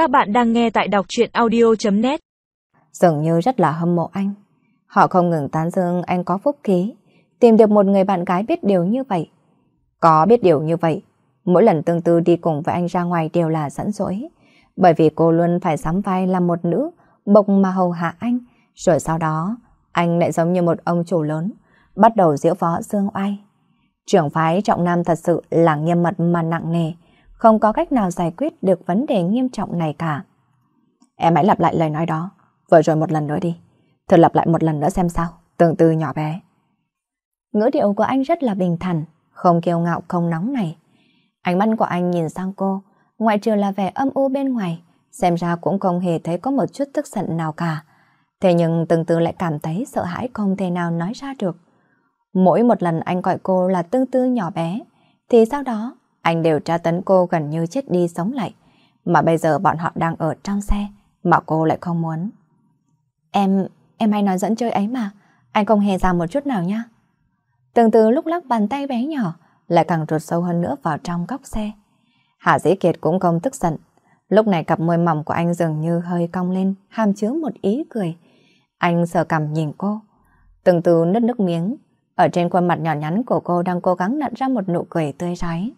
Các bạn đang nghe tại đọc truyện audio.net Dường như rất là hâm mộ anh. Họ không ngừng tán dương anh có phúc khí, tìm được một người bạn gái biết điều như vậy. Có biết điều như vậy, mỗi lần tương tư đi cùng với anh ra ngoài đều là sẵn dỗi. Bởi vì cô luôn phải sắm vai làm một nữ, bộc mà hầu hạ anh. Rồi sau đó, anh lại giống như một ông chủ lớn, bắt đầu diễu võ dương oai. Trưởng phái trọng nam thật sự là nghiêm mật mà nặng nề, không có cách nào giải quyết được vấn đề nghiêm trọng này cả. Em hãy lặp lại lời nói đó, vừa rồi một lần nữa đi. Thử lặp lại một lần nữa xem sao, tương tư nhỏ bé. Ngữ điệu của anh rất là bình thản, không kiêu ngạo không nóng này. Ánh mắt của anh nhìn sang cô, ngoại trừ là vẻ âm u bên ngoài, xem ra cũng không hề thấy có một chút tức giận nào cả. Thế nhưng từng tư lại cảm thấy sợ hãi không thể nào nói ra được. Mỗi một lần anh gọi cô là tương tư nhỏ bé, thì sau đó anh đều tra tấn cô gần như chết đi sống lại. Mà bây giờ bọn họ đang ở trong xe, mà cô lại không muốn. Em, em hay nói dẫn chơi ấy mà, anh không hề ra một chút nào nha. Từng từ lúc lắc bàn tay bé nhỏ, lại càng rụt sâu hơn nữa vào trong góc xe. Hạ Dĩ Kiệt cũng không tức giận. Lúc này cặp môi mỏng của anh dường như hơi cong lên, hàm chứa một ý cười. Anh sờ cằm nhìn cô. Từng từ nứt nước miếng, ở trên khuôn mặt nhỏ nhắn của cô đang cố gắng nặn ra một nụ cười tươi rói.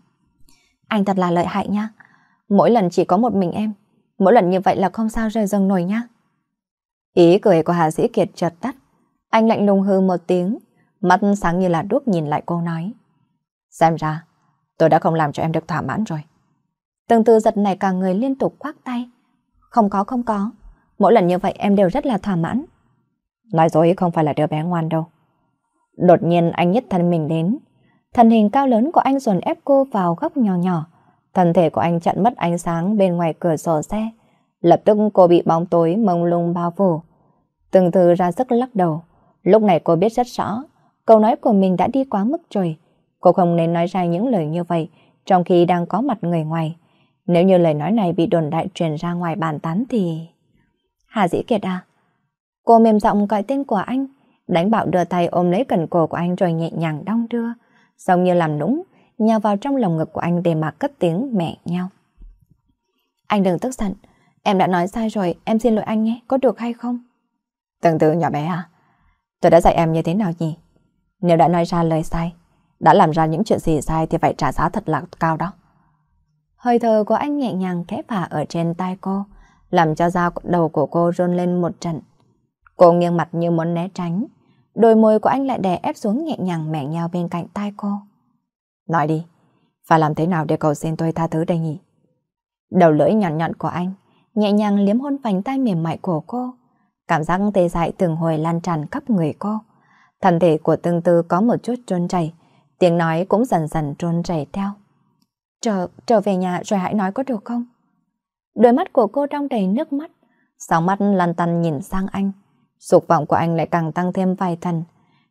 Anh thật là lợi hại nha. Mỗi lần chỉ có một mình em. Mỗi lần như vậy là không sao rời dâng nổi nha. Ý cười của Hà Dĩ Kiệt chợt tắt. Anh lạnh lùng hư một tiếng, mắt sáng như là đuốc nhìn lại cô nói. Xem ra, tôi đã không làm cho em được thỏa mãn rồi. Từng từ giật này cả người liên tục khoác tay. Không có không có, mỗi lần như vậy em đều rất là thỏa mãn. Nói dối không phải là đứa bé ngoan đâu. Đột nhiên anh nhất thân mình đến. Thân hình cao lớn của anh dồn ép cô vào góc nhỏ nhỏ. Thân thể của anh chặn mất ánh sáng bên ngoài cửa sổ xe. Lập tức cô bị bóng tối mông lung bao phủ. Từng từ ra sức lắc đầu. Lúc này cô biết rất rõ, câu nói của mình đã đi quá mức rồi. Cô không nên nói ra những lời như vậy trong khi đang có mặt người ngoài. Nếu như lời nói này bị đồn đại truyền ra ngoài bàn tán thì... Hà Dĩ Kiệt à? Cô mềm giọng gọi tên của anh, đánh bạo đưa tay ôm lấy cần cổ của anh rồi nhẹ nhàng đong đưa, giống như làm nũng, nhào vào trong lồng ngực của anh để mà cất tiếng mẹ nhau. Anh đừng tức giận, em đã nói sai rồi, em xin lỗi anh nhé, có được hay không? Từng từ nhỏ bé à? Tôi đã dạy em như thế nào nhỉ? Nếu đã nói ra lời sai, đã làm ra những chuyện gì sai thì phải trả giá thật là cao đó. Hơi thở của anh nhẹ nhàng khẽ phả ở trên tai cô, làm cho da đầu của cô run lên một trận. Cô nghiêng mặt như muốn né tránh, đôi môi của anh lại đè ép xuống nhẹ nhàng mẹ nhau bên cạnh tai cô. Nói đi, phải làm thế nào để cầu xin tôi tha thứ đây nhỉ? Đầu lưỡi nhọn nhọn của anh, nhẹ nhàng liếm hôn vành tay mềm mại của cô. Cảm giác tê dại từng hồi lan tràn khắp người cô. Thân thể của tương tư có một chút trôn chảy, tiếng nói cũng dần dần trôn chảy theo. Trở, trở về nhà rồi hãy nói có được không? Đôi mắt của cô trong đầy nước mắt, sóng mắt lăn tăn nhìn sang anh. Dục vọng của anh lại càng tăng thêm vài thần.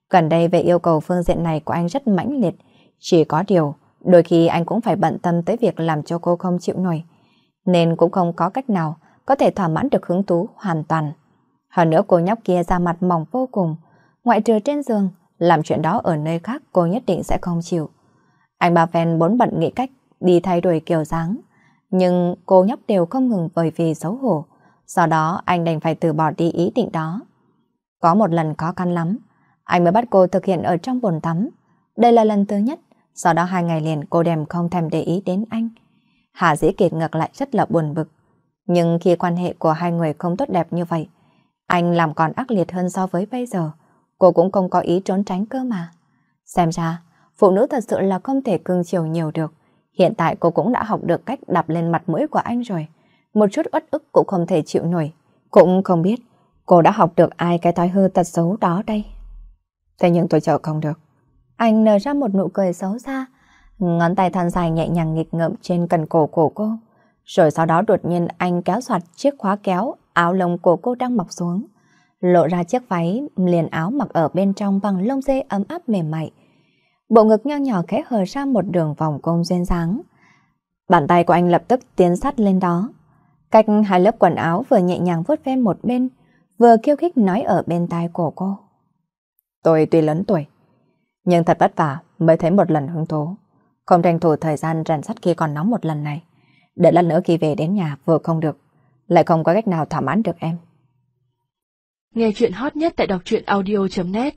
Gần đây về yêu cầu phương diện này của anh rất mãnh liệt. Chỉ có điều, đôi khi anh cũng phải bận tâm tới việc làm cho cô không chịu nổi. Nên cũng không có cách nào có thể thỏa mãn được hứng thú hoàn toàn. Hơn nữa cô nhóc kia ra mặt mỏng vô cùng. Ngoại trừ trên giường, làm chuyện đó ở nơi khác cô nhất định sẽ không chịu. Anh bà Ven bốn bận nghĩ cách đi thay đổi kiểu dáng. Nhưng cô nhóc đều không ngừng bởi vì xấu hổ. do đó anh đành phải từ bỏ đi ý định đó. Có một lần khó khăn lắm, anh mới bắt cô thực hiện ở trong bồn tắm. Đây là lần thứ nhất, sau đó hai ngày liền cô đem không thèm để ý đến anh. Hà Dĩ Kiệt ngược lại rất là buồn bực. Nhưng khi quan hệ của hai người không tốt đẹp như vậy, anh làm còn ác liệt hơn so với bây giờ. Cô cũng không có ý trốn tránh cơ mà. Xem ra, phụ nữ thật sự là không thể cưng chiều nhiều được. Hiện tại cô cũng đã học được cách đập lên mặt mũi của anh rồi. Một chút uất ức cũng không thể chịu nổi. Cũng không biết cô đã học được ai cái thói hư tật xấu đó đây. Thế nhưng tôi chờ không được. Anh nở ra một nụ cười xấu xa. Ngón tay thon dài nhẹ nhàng nghịch ngợm trên cần cổ của cô. Rồi sau đó đột nhiên anh kéo soạt chiếc khóa kéo áo lông của cô đang mọc xuống. Lộ ra chiếc váy liền áo mặc ở bên trong bằng lông dê ấm áp mềm mại. Bộ ngực nho nhỏ khẽ hờ ra một đường vòng cung duyên dáng. Bàn tay của anh lập tức tiến sát lên đó. Cách hai lớp quần áo vừa nhẹ nhàng vuốt ve một bên, vừa khiêu khích nói ở bên tai của cô. Tôi tuy lớn tuổi, nhưng thật vất vả mới thấy một lần hứng thú. Không tranh thủ thời gian rèn sắt khi còn nóng một lần này. Đợi lần nữa khi về đến nhà vừa không được, lại không có cách nào thỏa mãn được em. Nghe chuyện hot nhất tại đọc truyện audio.net